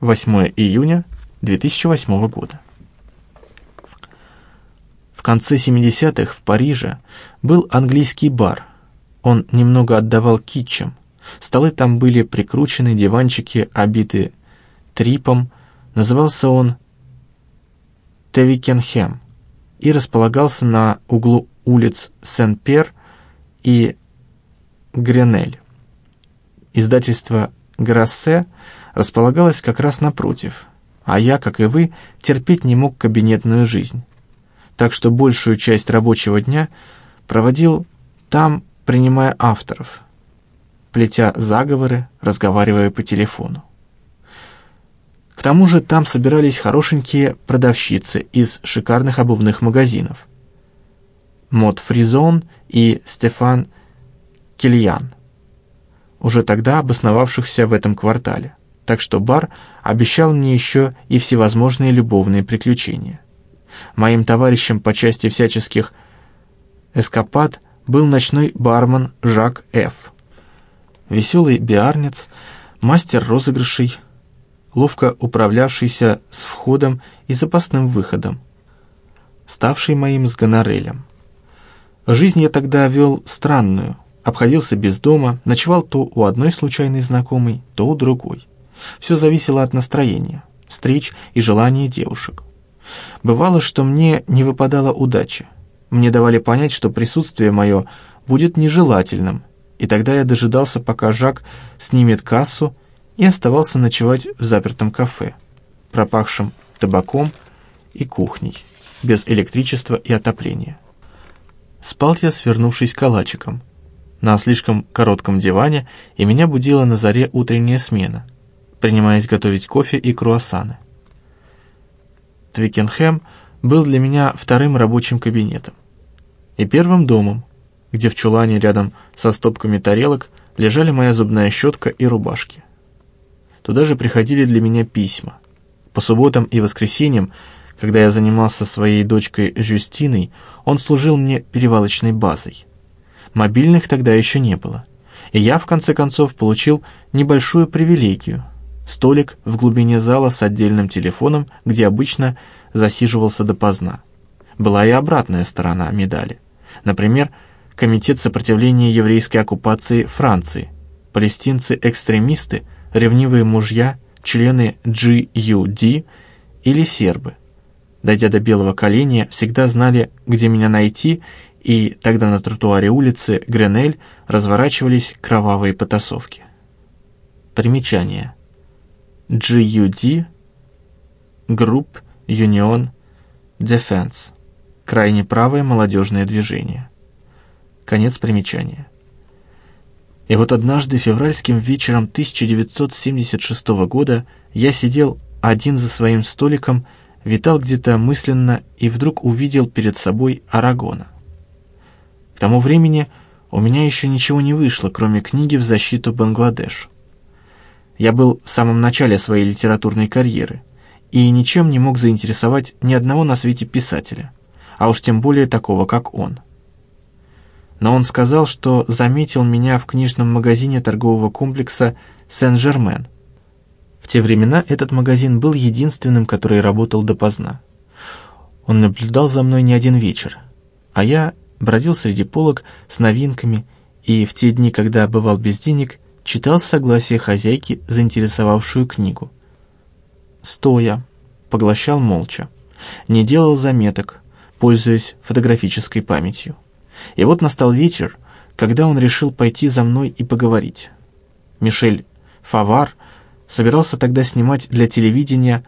8 июня 2008 года. В конце 70-х в Париже был английский бар. Он немного отдавал китчам. Столы там были прикручены, диванчики обиты трипом. Назывался он Тевикенхем и располагался на углу улиц Сен-Пер и Гренель. Издательство «Грассе» располагалось как раз напротив, а я, как и вы, терпеть не мог кабинетную жизнь. Так что большую часть рабочего дня проводил там, принимая авторов, плетя заговоры, разговаривая по телефону. К тому же там собирались хорошенькие продавщицы из шикарных обувных магазинов. Мод Фризон и Стефан Кильян, уже тогда обосновавшихся в этом квартале. Так что бар обещал мне еще и всевозможные любовные приключения. Моим товарищем по части всяческих эскапад был ночной бармен Жак Ф. Веселый биарнец, мастер розыгрышей, ловко управлявшийся с входом и запасным выходом, ставший моим с гонорелем. Жизнь я тогда вел странную, обходился без дома, ночевал то у одной случайной знакомой, то у другой. Все зависело от настроения, встреч и желания девушек. Бывало, что мне не выпадала удача. Мне давали понять, что присутствие мое будет нежелательным, и тогда я дожидался, пока Жак снимет кассу и оставался ночевать в запертом кафе, пропахшем табаком и кухней, без электричества и отопления. Спал я, свернувшись калачиком, на слишком коротком диване, и меня будила на заре утренняя смена, принимаясь готовить кофе и круассаны. Твикенхэм был для меня вторым рабочим кабинетом и первым домом, где в чулане рядом со стопками тарелок лежали моя зубная щетка и рубашки. Туда же приходили для меня письма. По субботам и воскресеньям, когда я занимался своей дочкой Жюстиной, он служил мне перевалочной базой. Мобильных тогда еще не было. И я, в конце концов, получил небольшую привилегию. Столик в глубине зала с отдельным телефоном, где обычно засиживался допоздна. Была и обратная сторона медали. Например, Комитет сопротивления еврейской оккупации Франции. Палестинцы-экстремисты – ревнивые мужья, члены GUD или сербы. Дойдя до белого коленя, всегда знали, где меня найти, и тогда на тротуаре улицы Гренель разворачивались кровавые потасовки. Примечание. GUD Group Union Defense. Крайне правое молодежное движение. Конец примечания. И вот однажды февральским вечером 1976 года я сидел один за своим столиком, витал где-то мысленно и вдруг увидел перед собой Арагона. К тому времени у меня еще ничего не вышло, кроме книги в защиту Бангладеш. Я был в самом начале своей литературной карьеры и ничем не мог заинтересовать ни одного на свете писателя, а уж тем более такого, как он но он сказал, что заметил меня в книжном магазине торгового комплекса «Сен-Жермен». В те времена этот магазин был единственным, который работал допоздна. Он наблюдал за мной не один вечер, а я бродил среди полок с новинками и в те дни, когда бывал без денег, читал согласие хозяйки, заинтересовавшую книгу. Стоя, поглощал молча, не делал заметок, пользуясь фотографической памятью. И вот настал вечер, когда он решил пойти за мной и поговорить. Мишель Фавар собирался тогда снимать для телевидения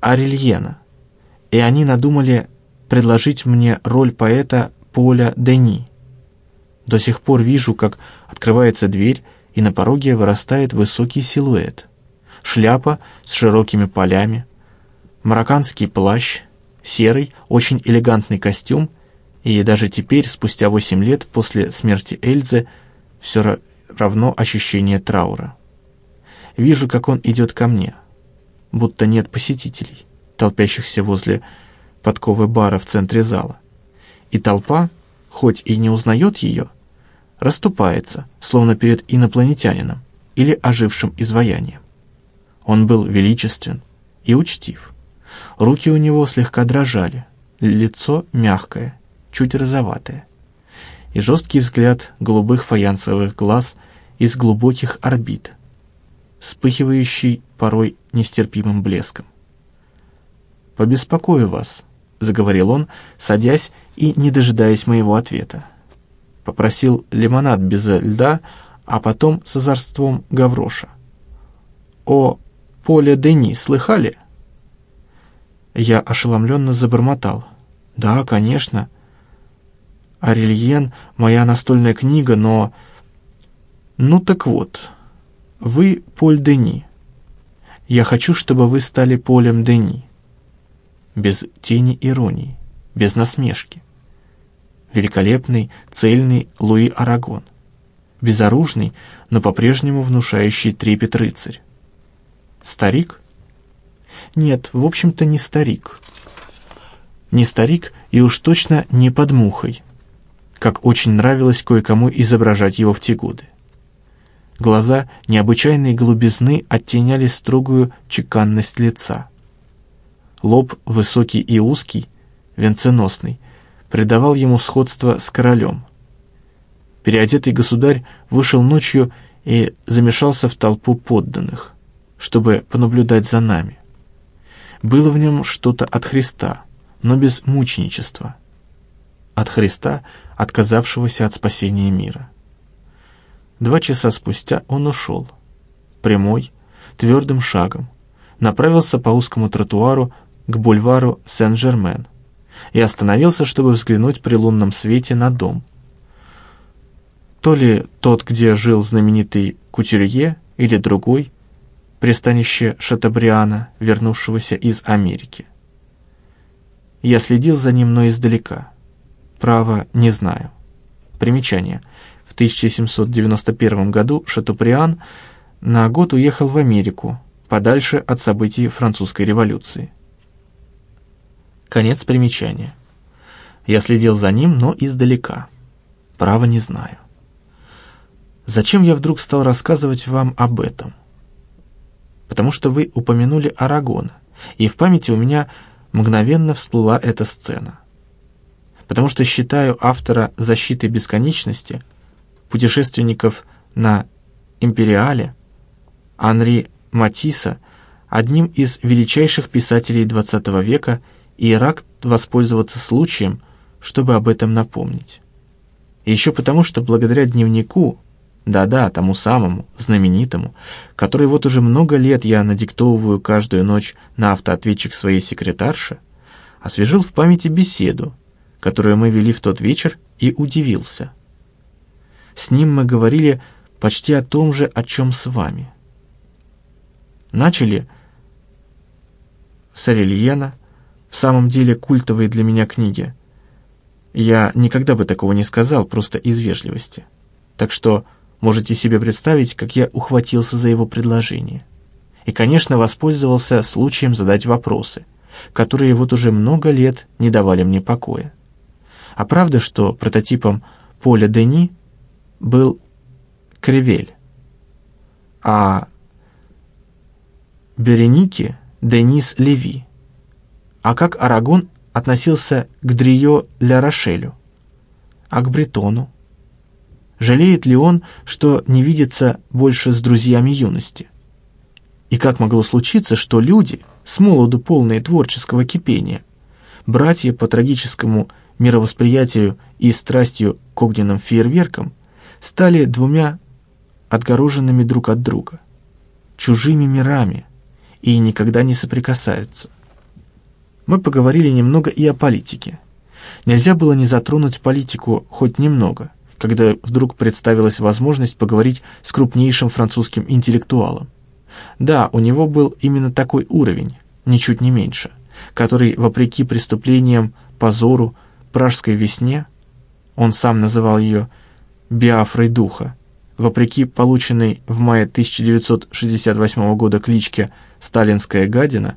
Арельена, и они надумали предложить мне роль поэта Поля Дени. До сих пор вижу, как открывается дверь, и на пороге вырастает высокий силуэт. Шляпа с широкими полями, марокканский плащ, серый, очень элегантный костюм — и даже теперь, спустя восемь лет после смерти Эльзы, все равно ощущение траура. Вижу, как он идет ко мне, будто нет посетителей, толпящихся возле подковы бара в центре зала. И толпа, хоть и не узнает ее, расступается, словно перед инопланетянином или ожившим изваянием. Он был величествен и учтив. Руки у него слегка дрожали, лицо мягкое, чуть розоватое. И жесткий взгляд голубых фаянсовых глаз из глубоких орбит, вспыхивающий порой нестерпимым блеском. «Побеспокою вас», — заговорил он, садясь и не дожидаясь моего ответа. Попросил лимонад без льда, а потом с озорством гавроша. «О Поле Дени слыхали?» Я ошеломленно забормотал. «Да, конечно. Арельен — моя настольная книга, но...» «Ну так вот, вы Поль Дени. Я хочу, чтобы вы стали Полем Дени. Без тени иронии, без насмешки. Великолепный, цельный Луи Арагон. Безоружный, но по-прежнему внушающий трепет рыцарь. Старик? Нет, в общем-то, не старик. Не старик и уж точно не под мухой, как очень нравилось кое-кому изображать его в те годы. Глаза необычайной голубизны оттеняли строгую чеканность лица. Лоб высокий и узкий, венценосный, придавал ему сходство с королем. Переодетый государь вышел ночью и замешался в толпу подданных, чтобы понаблюдать за нами. Было в нем что-то от Христа, но без мученичества. От Христа, отказавшегося от спасения мира. Два часа спустя он ушел. Прямой, твердым шагом. Направился по узкому тротуару к бульвару Сен-Жермен и остановился, чтобы взглянуть при лунном свете на дом. То ли тот, где жил знаменитый Кутюрье, или другой, пристанище Шатабриана, вернувшегося из Америки. Я следил за ним, но издалека. Право, не знаю. Примечание – в 1791 году Шатуприан на год уехал в Америку, подальше от событий французской революции. Конец примечания. Я следил за ним, но издалека. Право не знаю. Зачем я вдруг стал рассказывать вам об этом? Потому что вы упомянули Арагона, и в памяти у меня мгновенно всплыла эта сцена. Потому что считаю автора «Защиты бесконечности» путешественников на Империале, Анри Матисса, одним из величайших писателей XX века, и рад воспользоваться случаем, чтобы об этом напомнить. Еще потому, что благодаря дневнику, да-да, тому самому, знаменитому, который вот уже много лет я надиктовываю каждую ночь на автоответчик своей секретарши, освежил в памяти беседу, которую мы вели в тот вечер, и удивился – с ним мы говорили почти о том же, о чем с вами. Начали с Арельена, в самом деле культовые для меня книги. Я никогда бы такого не сказал, просто из вежливости. Так что можете себе представить, как я ухватился за его предложение. И, конечно, воспользовался случаем задать вопросы, которые вот уже много лет не давали мне покоя. А правда, что прототипом Поля Дени был Кривель, а Береники – Денис Леви. А как Арагон относился к Дрио Ля Рошелю? А к Бретону? Жалеет ли он, что не видится больше с друзьями юности? И как могло случиться, что люди, с молоду полные творческого кипения, братья по трагическому мировосприятию и страстью к огненным фейерверкам, стали двумя отгороженными друг от друга, чужими мирами и никогда не соприкасаются. Мы поговорили немного и о политике. Нельзя было не затронуть политику хоть немного, когда вдруг представилась возможность поговорить с крупнейшим французским интеллектуалом. Да, у него был именно такой уровень, ничуть не меньше, который, вопреки преступлениям, позору, пражской весне, он сам называл ее Биафрой духа. Вопреки полученной в мае 1968 года кличке «Сталинская гадина»,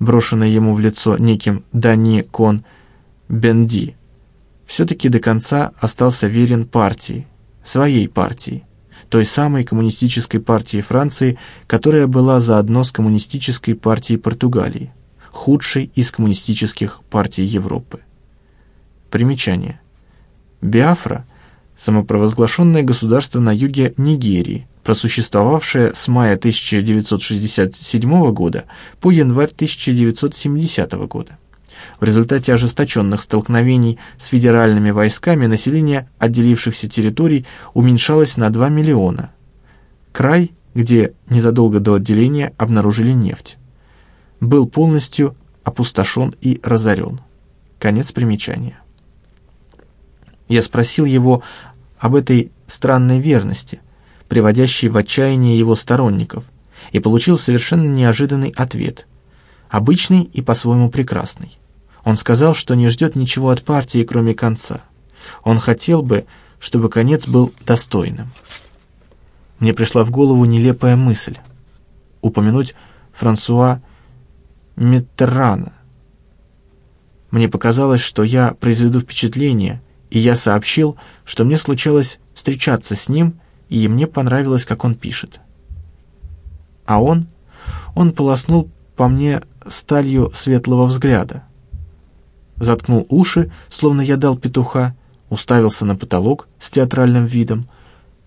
брошенной ему в лицо неким Дани Кон Бенди, все-таки до конца остался верен партии, своей партии, той самой коммунистической партии Франции, которая была заодно с коммунистической партией Португалии, худшей из коммунистических партий Европы. Примечание. Биафра – самопровозглашенное государство на юге Нигерии, просуществовавшее с мая 1967 года по январь 1970 года. В результате ожесточенных столкновений с федеральными войсками население отделившихся территорий уменьшалось на 2 миллиона. Край, где незадолго до отделения обнаружили нефть, был полностью опустошен и разорен. Конец примечания. Я спросил его об этой странной верности, приводящей в отчаяние его сторонников, и получил совершенно неожиданный ответ, обычный и по-своему прекрасный. Он сказал, что не ждет ничего от партии, кроме конца. Он хотел бы, чтобы конец был достойным. Мне пришла в голову нелепая мысль — упомянуть Франсуа Миттерана. Мне показалось, что я произведу впечатление, и я сообщил, что мне случалось встречаться с ним, и мне понравилось, как он пишет. А он? Он полоснул по мне сталью светлого взгляда заткнул уши, словно я дал петуха, уставился на потолок с театральным видом,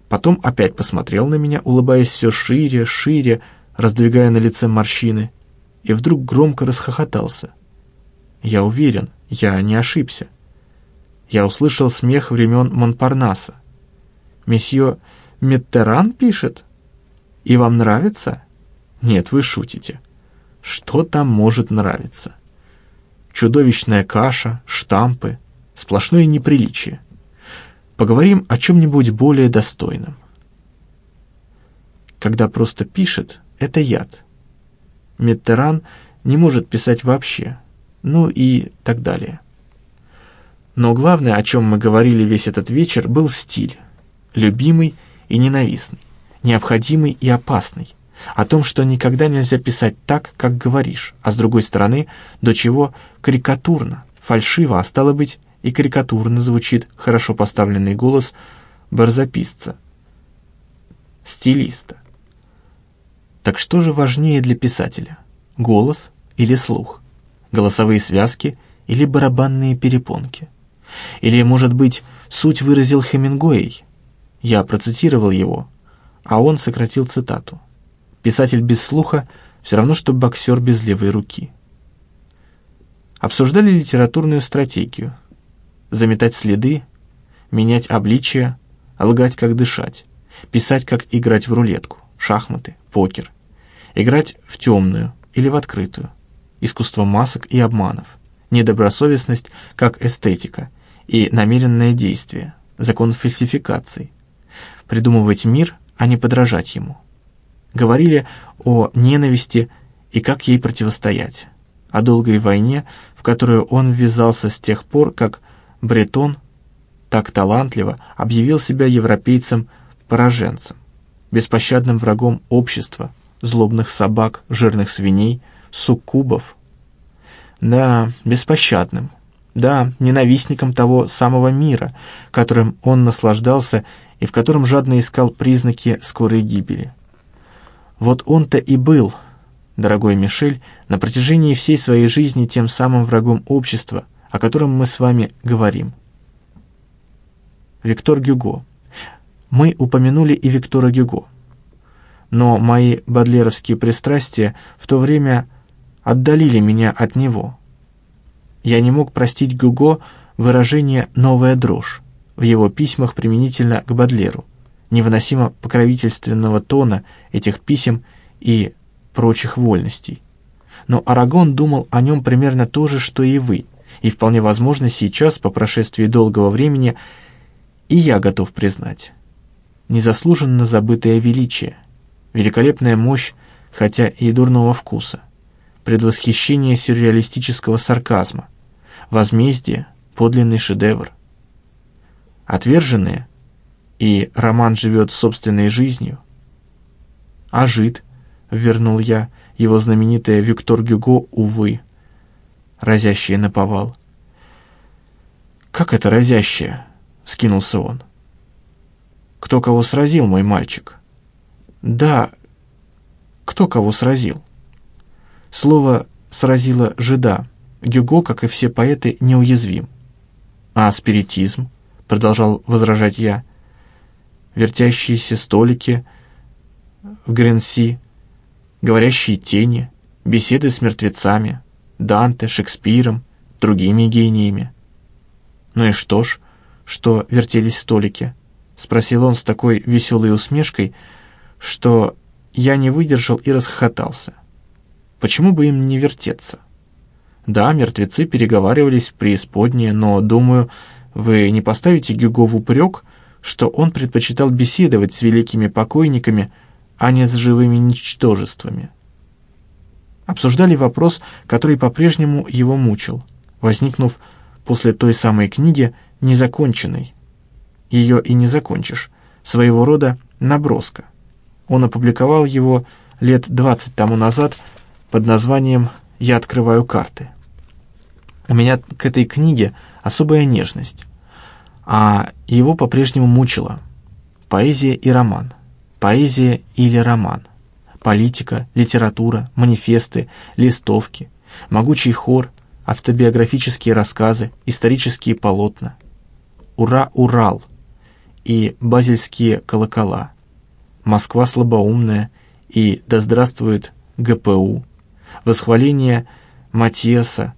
потом опять посмотрел на меня, улыбаясь все шире, шире, раздвигая на лице морщины, и вдруг громко расхохотался. Я уверен, я не ошибся. Я услышал смех времен Монпарнаса. «Месье Меттеран пишет? И вам нравится?» «Нет, вы шутите. Что там может нравиться?» чудовищная каша, штампы, сплошное неприличие. Поговорим о чем-нибудь более достойном. Когда просто пишет, это яд. Меттеран не может писать вообще, ну и так далее. Но главное, о чем мы говорили весь этот вечер, был стиль, любимый и ненавистный, необходимый и опасный, о том, что никогда нельзя писать так, как говоришь, а с другой стороны, до чего карикатурно, фальшиво, а стало быть, и карикатурно звучит хорошо поставленный голос барзаписца, стилиста. Так что же важнее для писателя? Голос или слух? Голосовые связки или барабанные перепонки? Или, может быть, суть выразил Хемингуэй? Я процитировал его, а он сократил цитату. Писатель без слуха все равно, что боксер без левой руки. Обсуждали литературную стратегию. Заметать следы, менять обличия, лгать, как дышать, писать, как играть в рулетку, шахматы, покер, играть в темную или в открытую, искусство масок и обманов, недобросовестность, как эстетика и намеренное действие, закон фальсификации, придумывать мир, а не подражать ему. Говорили о ненависти и как ей противостоять, о долгой войне, в которую он ввязался с тех пор, как Бретон так талантливо объявил себя европейцем-пораженцем, беспощадным врагом общества, злобных собак, жирных свиней, суккубов. Да, беспощадным, да, ненавистником того самого мира, которым он наслаждался и в котором жадно искал признаки скорой гибели. Вот он-то и был, дорогой Мишель, на протяжении всей своей жизни тем самым врагом общества, о котором мы с вами говорим. Виктор Гюго. Мы упомянули и Виктора Гюго. Но мои бодлеровские пристрастия в то время отдалили меня от него. Я не мог простить Гюго выражение «новая дрожь» в его письмах применительно к Бодлеру невыносимо покровительственного тона этих писем и прочих вольностей. Но Арагон думал о нем примерно то же, что и вы, и вполне возможно сейчас, по прошествии долгого времени, и я готов признать. Незаслуженно забытое величие, великолепная мощь, хотя и дурного вкуса, предвосхищение сюрреалистического сарказма, возмездие, подлинный шедевр. Отверженные — и роман живет собственной жизнью. А жид, вернул я, его знаменитая Виктор Гюго, увы, разящая наповал. «Как это разящая?» — скинулся он. «Кто кого сразил, мой мальчик?» «Да, кто кого сразил?» Слово «сразило жида». Гюго, как и все поэты, неуязвим. «А спиритизм?» — продолжал возражать я. «Вертящиеся столики в Гренси, говорящие тени, беседы с мертвецами, Данте, Шекспиром, другими гениями». «Ну и что ж, что вертелись столики?» — спросил он с такой веселой усмешкой, что я не выдержал и расхохотался. «Почему бы им не вертеться?» «Да, мертвецы переговаривались в преисподнее, но, думаю, вы не поставите Гюго в упрек, что он предпочитал беседовать с великими покойниками, а не с живыми ничтожествами?» Обсуждали вопрос, который по-прежнему его мучил, возникнув после той самой книги незаконченной. Ее и не закончишь. Своего рода наброска. Он опубликовал его лет 20 тому назад под названием «Я открываю карты». У меня к этой книге особая нежность, а его по-прежнему мучила поэзия и роман, поэзия или роман, политика, литература, манифесты, листовки, могучий хор, автобиографические рассказы, исторические полотна. «Ура, Урал!» и «Базельские колокола», «Москва слабоумная» и «Да здравствует ГПУ», восхваление Матиаса,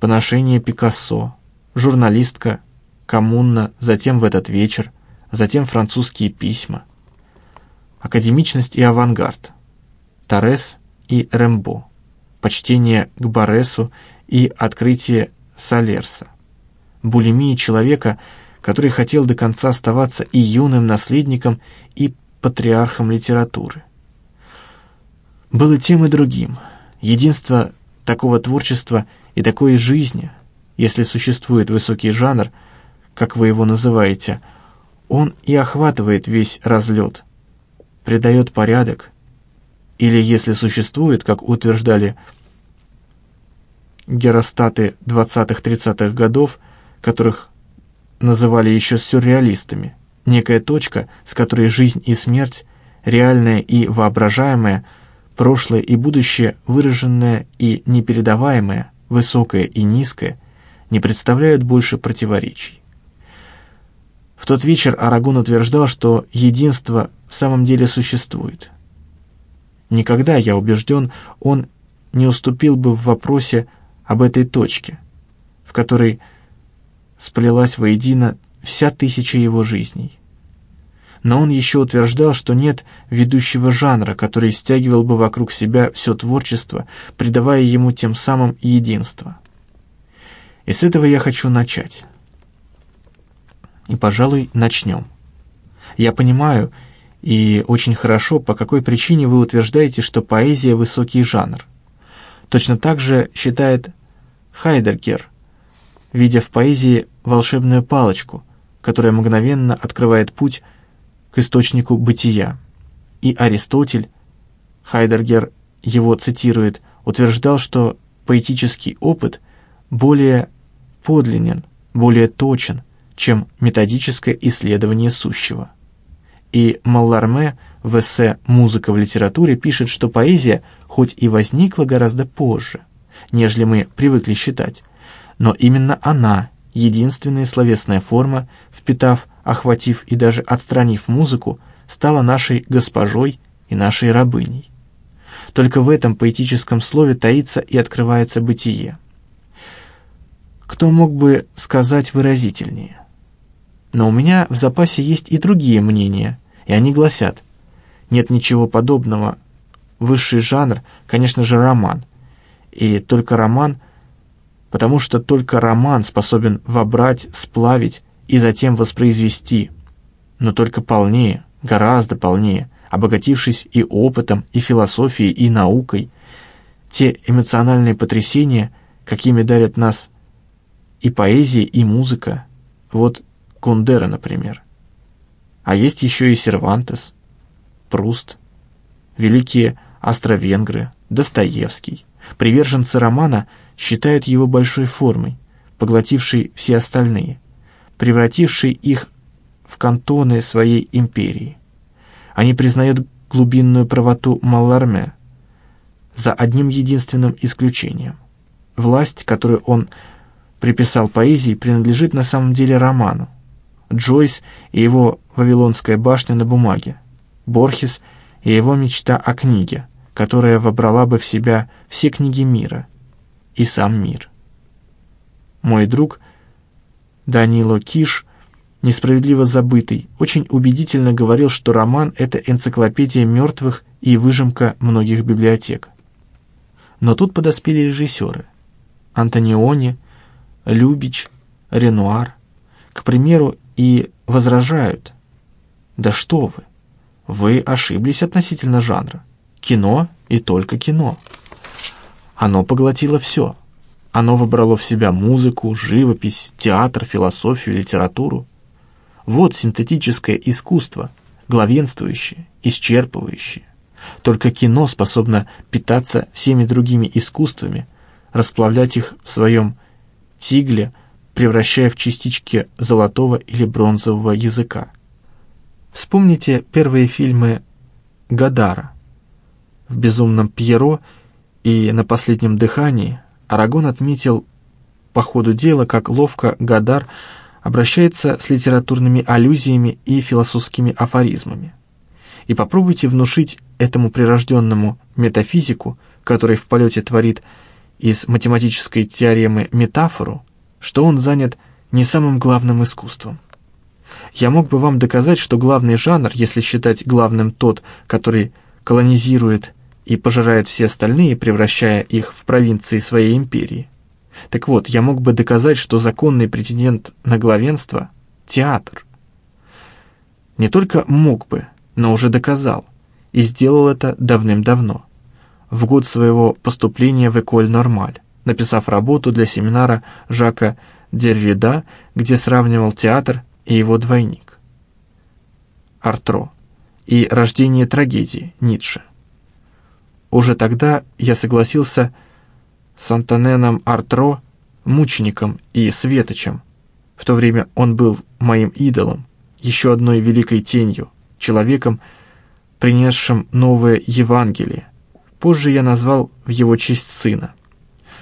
поношение Пикассо, журналистка, коммуна, затем в этот вечер, затем французские письма, академичность и авангард, Торрес и Рембо, почтение к Боресу и открытие Салерса, булимия человека, который хотел до конца оставаться и юным наследником, и патриархом литературы. Было тем и другим. Единство такого творчества и такой жизни, если существует высокий жанр, как вы его называете, он и охватывает весь разлет, придает порядок, или если существует, как утверждали геростаты 20-30-х годов, которых называли еще сюрреалистами, некая точка, с которой жизнь и смерть, реальное и воображаемое, прошлое и будущее, выраженное и непередаваемое, высокое и низкое, не представляют больше противоречий. В тот вечер Арагон утверждал, что единство в самом деле существует. Никогда, я убежден, он не уступил бы в вопросе об этой точке, в которой сплелась воедино вся тысяча его жизней. Но он еще утверждал, что нет ведущего жанра, который стягивал бы вокруг себя все творчество, придавая ему тем самым единство. И с этого я хочу начать. И, пожалуй, начнем. Я понимаю, и очень хорошо, по какой причине вы утверждаете, что поэзия – высокий жанр. Точно так же считает Хайдергер, видя в поэзии волшебную палочку, которая мгновенно открывает путь к источнику бытия. И Аристотель, Хайдергер его цитирует, утверждал, что поэтический опыт более подлинен, более точен, чем методическое исследование сущего. И Малларме в эссе «Музыка в литературе» пишет, что поэзия хоть и возникла гораздо позже, нежели мы привыкли считать, но именно она, единственная словесная форма, впитав, охватив и даже отстранив музыку, стала нашей госпожой и нашей рабыней. Только в этом поэтическом слове таится и открывается бытие. Кто мог бы сказать выразительнее? Но у меня в запасе есть и другие мнения, и они гласят, нет ничего подобного. Высший жанр, конечно же, роман. И только роман – потому что только роман способен вобрать, сплавить и затем воспроизвести, но только полнее, гораздо полнее, обогатившись и опытом, и философией, и наукой, те эмоциональные потрясения, какими дарят нас и поэзия, и музыка, вот Кундера, например. А есть еще и Сервантес, Пруст, великие астровенгры, Достоевский. Приверженцы романа – считают его большой формой, поглотившей все остальные, превратившей их в кантоны своей империи. Они признают глубинную правоту Малларме, за одним единственным исключением. Власть, которую он приписал поэзии, принадлежит на самом деле роману. Джойс и его «Вавилонская башня» на бумаге, Борхес и его мечта о книге, которая вобрала бы в себя все книги мира и сам мир. Мой друг Данило Киш, несправедливо забытый, очень убедительно говорил, что роман — это энциклопедия мертвых и выжимка многих библиотек. Но тут подоспели режиссеры. Антониони, Любич, Ренуар, к примеру, и возражают. Да что вы, вы ошиблись относительно жанра. Кино и только кино. Оно поглотило все. Оно вобрало в себя музыку, живопись, театр, философию, литературу. Вот синтетическое искусство, главенствующее, исчерпывающее. Только кино способно питаться всеми другими искусствами, расплавлять их в своем тигле, превращая в частички золотого или бронзового языка. Вспомните первые фильмы Гадара. В «Безумном Пьеро» и «На последнем дыхании» Арагон отметил по ходу дела, как ловко Гадар обращается с литературными аллюзиями и философскими афоризмами. И попробуйте внушить этому прирожденному метафизику, который в полете творит из математической теоремы метафору, что он занят не самым главным искусством. Я мог бы вам доказать, что главный жанр, если считать главным тот, который колонизирует и пожирает все остальные, превращая их в провинции своей империи. Так вот, я мог бы доказать, что законный претендент на главенство — театр. Не только мог бы, но уже доказал, и сделал это давным-давно, в год своего поступления в Эколь Нормаль, написав работу для семинара Жака Деррида, где сравнивал театр и его двойник. Артро и рождение трагедии Ницше. Уже тогда я согласился с Антоненом Артро, мучеником и светочем. В то время он был моим идолом, еще одной великой тенью, человеком, принесшим новое Евангелие. Позже я назвал в его честь сына.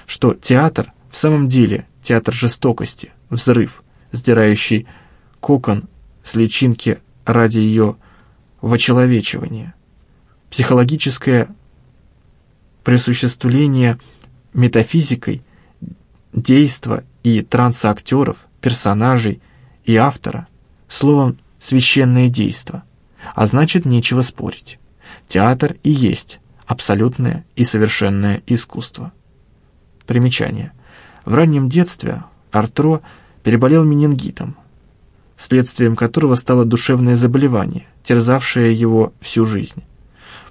Что театр в самом деле театр жестокости, взрыв, сдирающий кокон с личинки ради ее вочеловечивания. Психологическое присуществление метафизикой действа и транса актеров, персонажей и автора, словом, священное действо, а значит, нечего спорить. Театр и есть абсолютное и совершенное искусство. Примечание. В раннем детстве Артро переболел менингитом, следствием которого стало душевное заболевание, терзавшее его всю жизнь.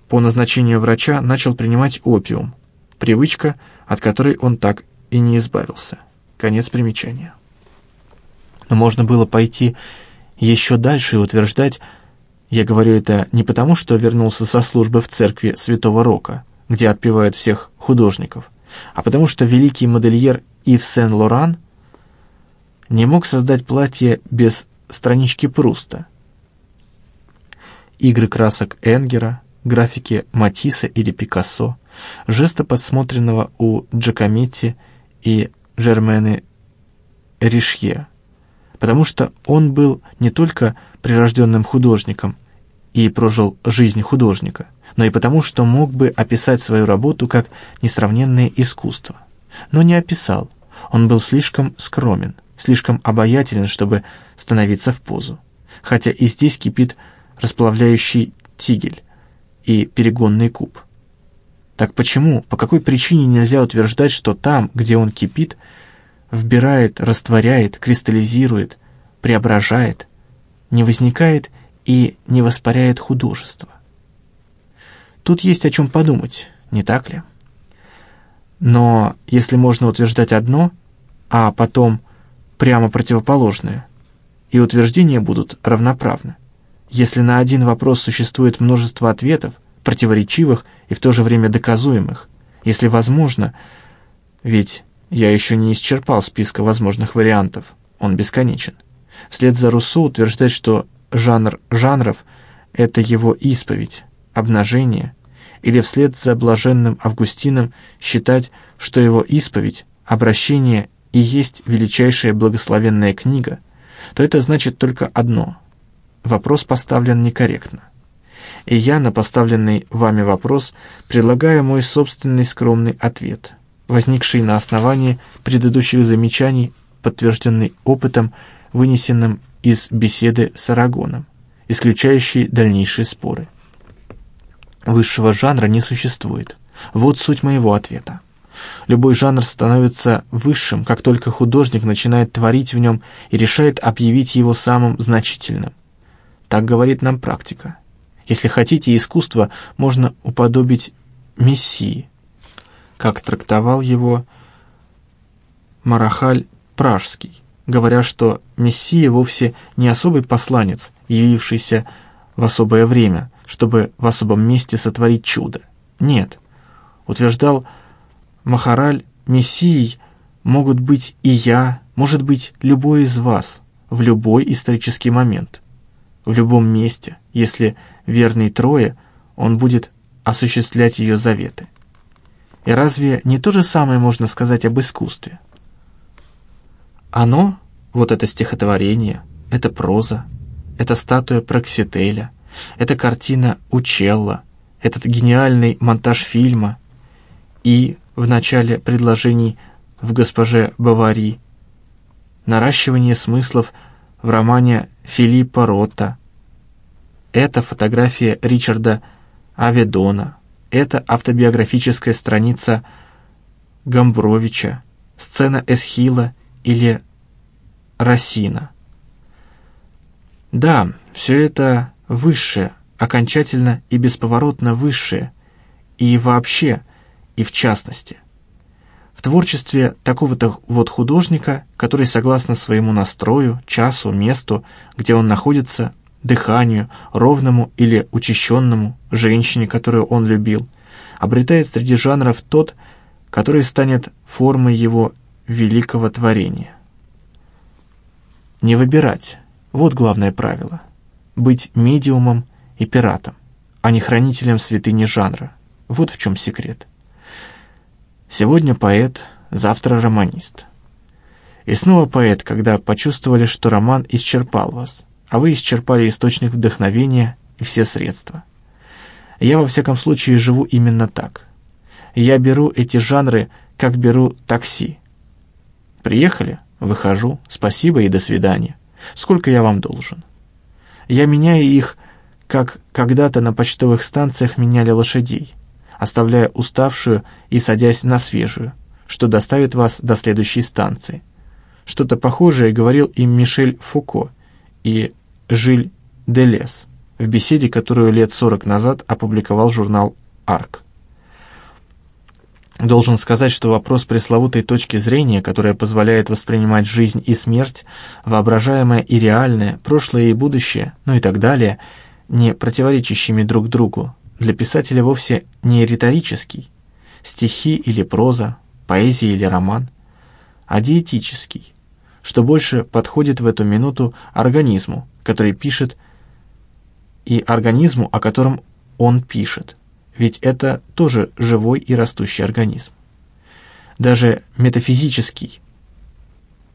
По назначению врача начал принимать опиум, привычка, от которой он так и не избавился. Конец примечания. Но можно было пойти еще дальше и утверждать, я говорю это не потому, что вернулся со службы в церкви Святого Рока, где отпевают всех художников, а потому что великий модельер Ив Сен-Лоран не мог создать платье без странички Пруста. Игры красок Энгера, графики Матисса или Пикассо, жеста подсмотренного у Джакометти и Жермены Ришье, потому что он был не только прирожденным художником и прожил жизнь художника, но и потому, что мог бы описать свою работу как несравненное искусство. Но не описал, он был слишком скромен, слишком обаятелен, чтобы становиться в позу. Хотя и здесь кипит расплавляющий тигель и перегонный куб. Так почему, по какой причине нельзя утверждать, что там, где он кипит, вбирает, растворяет, кристаллизирует, преображает, не возникает и не воспаряет художество? Тут есть о чем подумать, не так ли? Но если можно утверждать одно, а потом прямо противоположное, и утверждения будут равноправны. Если на один вопрос существует множество ответов, противоречивых и в то же время доказуемых, если возможно, ведь я еще не исчерпал списка возможных вариантов, он бесконечен, Вслед за Руссо утверждать, что жанр жанров — это его исповедь, обнажение, или вслед за блаженным Августином считать, что его исповедь, обращение и есть величайшая благословенная книга, то это значит только одно — вопрос поставлен некорректно. И я на поставленный вами вопрос предлагаю мой собственный скромный ответ, возникший на основании предыдущих замечаний, подтвержденный опытом, вынесенным из беседы с Арагоном, исключающий дальнейшие споры. Высшего жанра не существует. Вот суть моего ответа. Любой жанр становится высшим, как только художник начинает творить в нем и решает объявить его самым значительным. Так говорит нам практика. Если хотите, искусство можно уподобить Мессии, как трактовал его Марахаль Пражский, говоря, что Мессия вовсе не особый посланец, явившийся в особое время, чтобы в особом месте сотворить чудо. Нет, утверждал Махараль, Мессией могут быть и я, может быть, любой из вас, в любой исторический момент, в любом месте, если верный Трое, он будет осуществлять ее заветы. И разве не то же самое можно сказать об искусстве? Оно, вот это стихотворение, это проза, это статуя Проксителя, это картина Учелла, этот гениальный монтаж фильма и в начале предложений в «Госпоже Бавари», наращивание смыслов в романе Филиппа Ротта. Это фотография Ричарда Аведона. Это автобиографическая страница Гамбровича, сцена Эсхила или Рассина. Да, все это высшее, окончательно и бесповоротно высшее, и вообще – и в частности. В творчестве такого-то вот художника, который согласно своему настрою, часу, месту, где он находится, дыханию, ровному или учащенному, женщине, которую он любил, обретает среди жанров тот, который станет формой его великого творения. Не выбирать – вот главное правило. Быть медиумом и пиратом, а не хранителем святыни жанра. Вот в чем секрет. Сегодня поэт, завтра романист. И снова поэт, когда почувствовали, что роман исчерпал вас, а вы исчерпали источник вдохновения и все средства. Я, во всяком случае, живу именно так. Я беру эти жанры, как беру такси. Приехали? Выхожу. Спасибо и до свидания. Сколько я вам должен? Я меняю их, как когда-то на почтовых станциях меняли лошадей оставляя уставшую и садясь на свежую, что доставит вас до следующей станции. Что-то похожее говорил им Мишель Фуко и Жиль Делес в беседе, которую лет сорок назад опубликовал журнал «Арк». Должен сказать, что вопрос пресловутой точки зрения, которая позволяет воспринимать жизнь и смерть, воображаемое и реальное, прошлое и будущее, ну и так далее, не противоречащими друг другу, для писателя вовсе не риторический, стихи или проза, поэзия или роман, а диетический, что больше подходит в эту минуту организму, который пишет, и организму, о котором он пишет, ведь это тоже живой и растущий организм. Даже метафизический,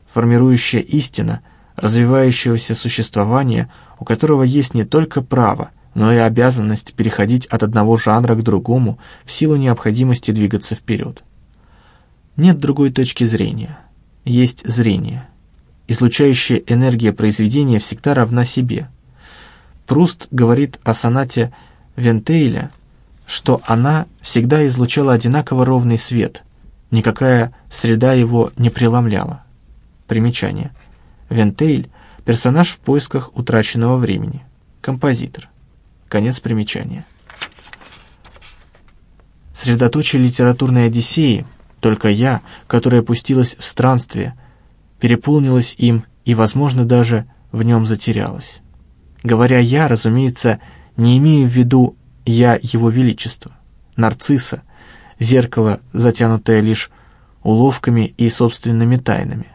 формирующая истина развивающегося существования, у которого есть не только право, но и обязанность переходить от одного жанра к другому в силу необходимости двигаться вперед. Нет другой точки зрения. Есть зрение. Излучающая энергия произведения всегда равна себе. Пруст говорит о сонате Вентейля, что она всегда излучала одинаково ровный свет, никакая среда его не преломляла. Примечание. Вентейль – персонаж в поисках утраченного времени. Композитор. Конец примечания. Средоточие литературной Одиссеи, только я, которая пустилась в странствие, переполнилась им и, возможно, даже в нем затерялась. Говоря «я», разумеется, не имею в виду «я его величество», нарцисса, зеркало, затянутое лишь уловками и собственными тайнами.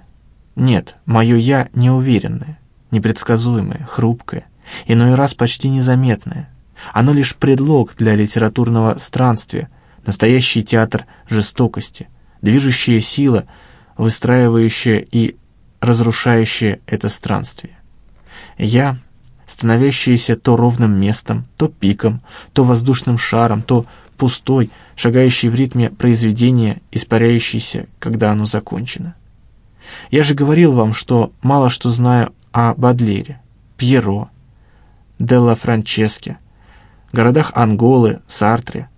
Нет, мое «я» неуверенное, непредсказуемое, хрупкое, иной раз почти незаметное. Оно лишь предлог для литературного странствия, настоящий театр жестокости, движущая сила, выстраивающая и разрушающая это странствие. Я, становящаяся то ровным местом, то пиком, то воздушным шаром, то пустой, шагающий в ритме произведения, испаряющийся, когда оно закончено. Я же говорил вам, что мало что знаю о Бадлере, Пьеро, Делла Франческе, городах Анголы, Сартре,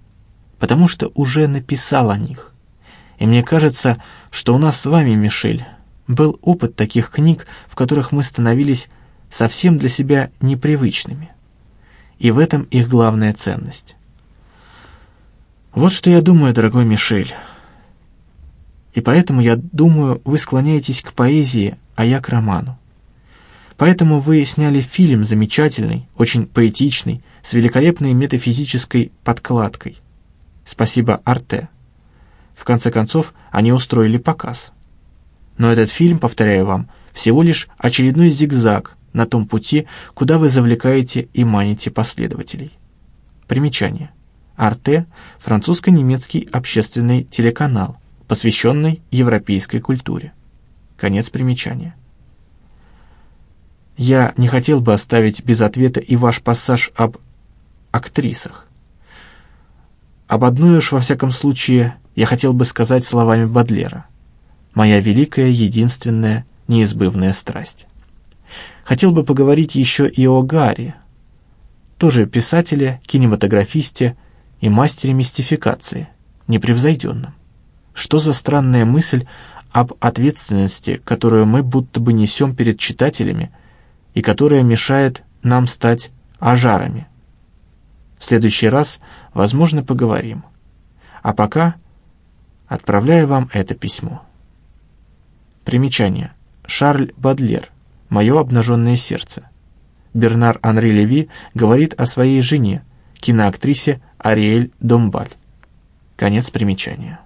потому что уже написал о них. И мне кажется, что у нас с вами, Мишель, был опыт таких книг, в которых мы становились совсем для себя непривычными. И в этом их главная ценность. Вот что я думаю, дорогой Мишель. И поэтому, я думаю, вы склоняетесь к поэзии, а я к роману. Поэтому вы сняли фильм замечательный, очень поэтичный, с великолепной метафизической подкладкой. Спасибо Арте. В конце концов, они устроили показ. Но этот фильм, повторяю вам, всего лишь очередной зигзаг на том пути, куда вы завлекаете и маните последователей. Примечание. Арте – французско-немецкий общественный телеканал, посвященный европейской культуре. Конец примечания. Я не хотел бы оставить без ответа и ваш пассаж об актрисах. Об одной уж, во всяком случае, я хотел бы сказать словами Бадлера. «Моя великая, единственная, неизбывная страсть». Хотел бы поговорить еще и о Гарри, тоже писателе, кинематографисте и мастере мистификации, непревзойденном. Что за странная мысль об ответственности, которую мы будто бы несем перед читателями и которая мешает нам стать ажарами. В следующий раз, возможно, поговорим. А пока отправляю вам это письмо. Примечание. Шарль Бадлер. «Мое обнаженное сердце». Бернар Анри Леви говорит о своей жене, киноактрисе Ариэль Домбаль. Конец примечания.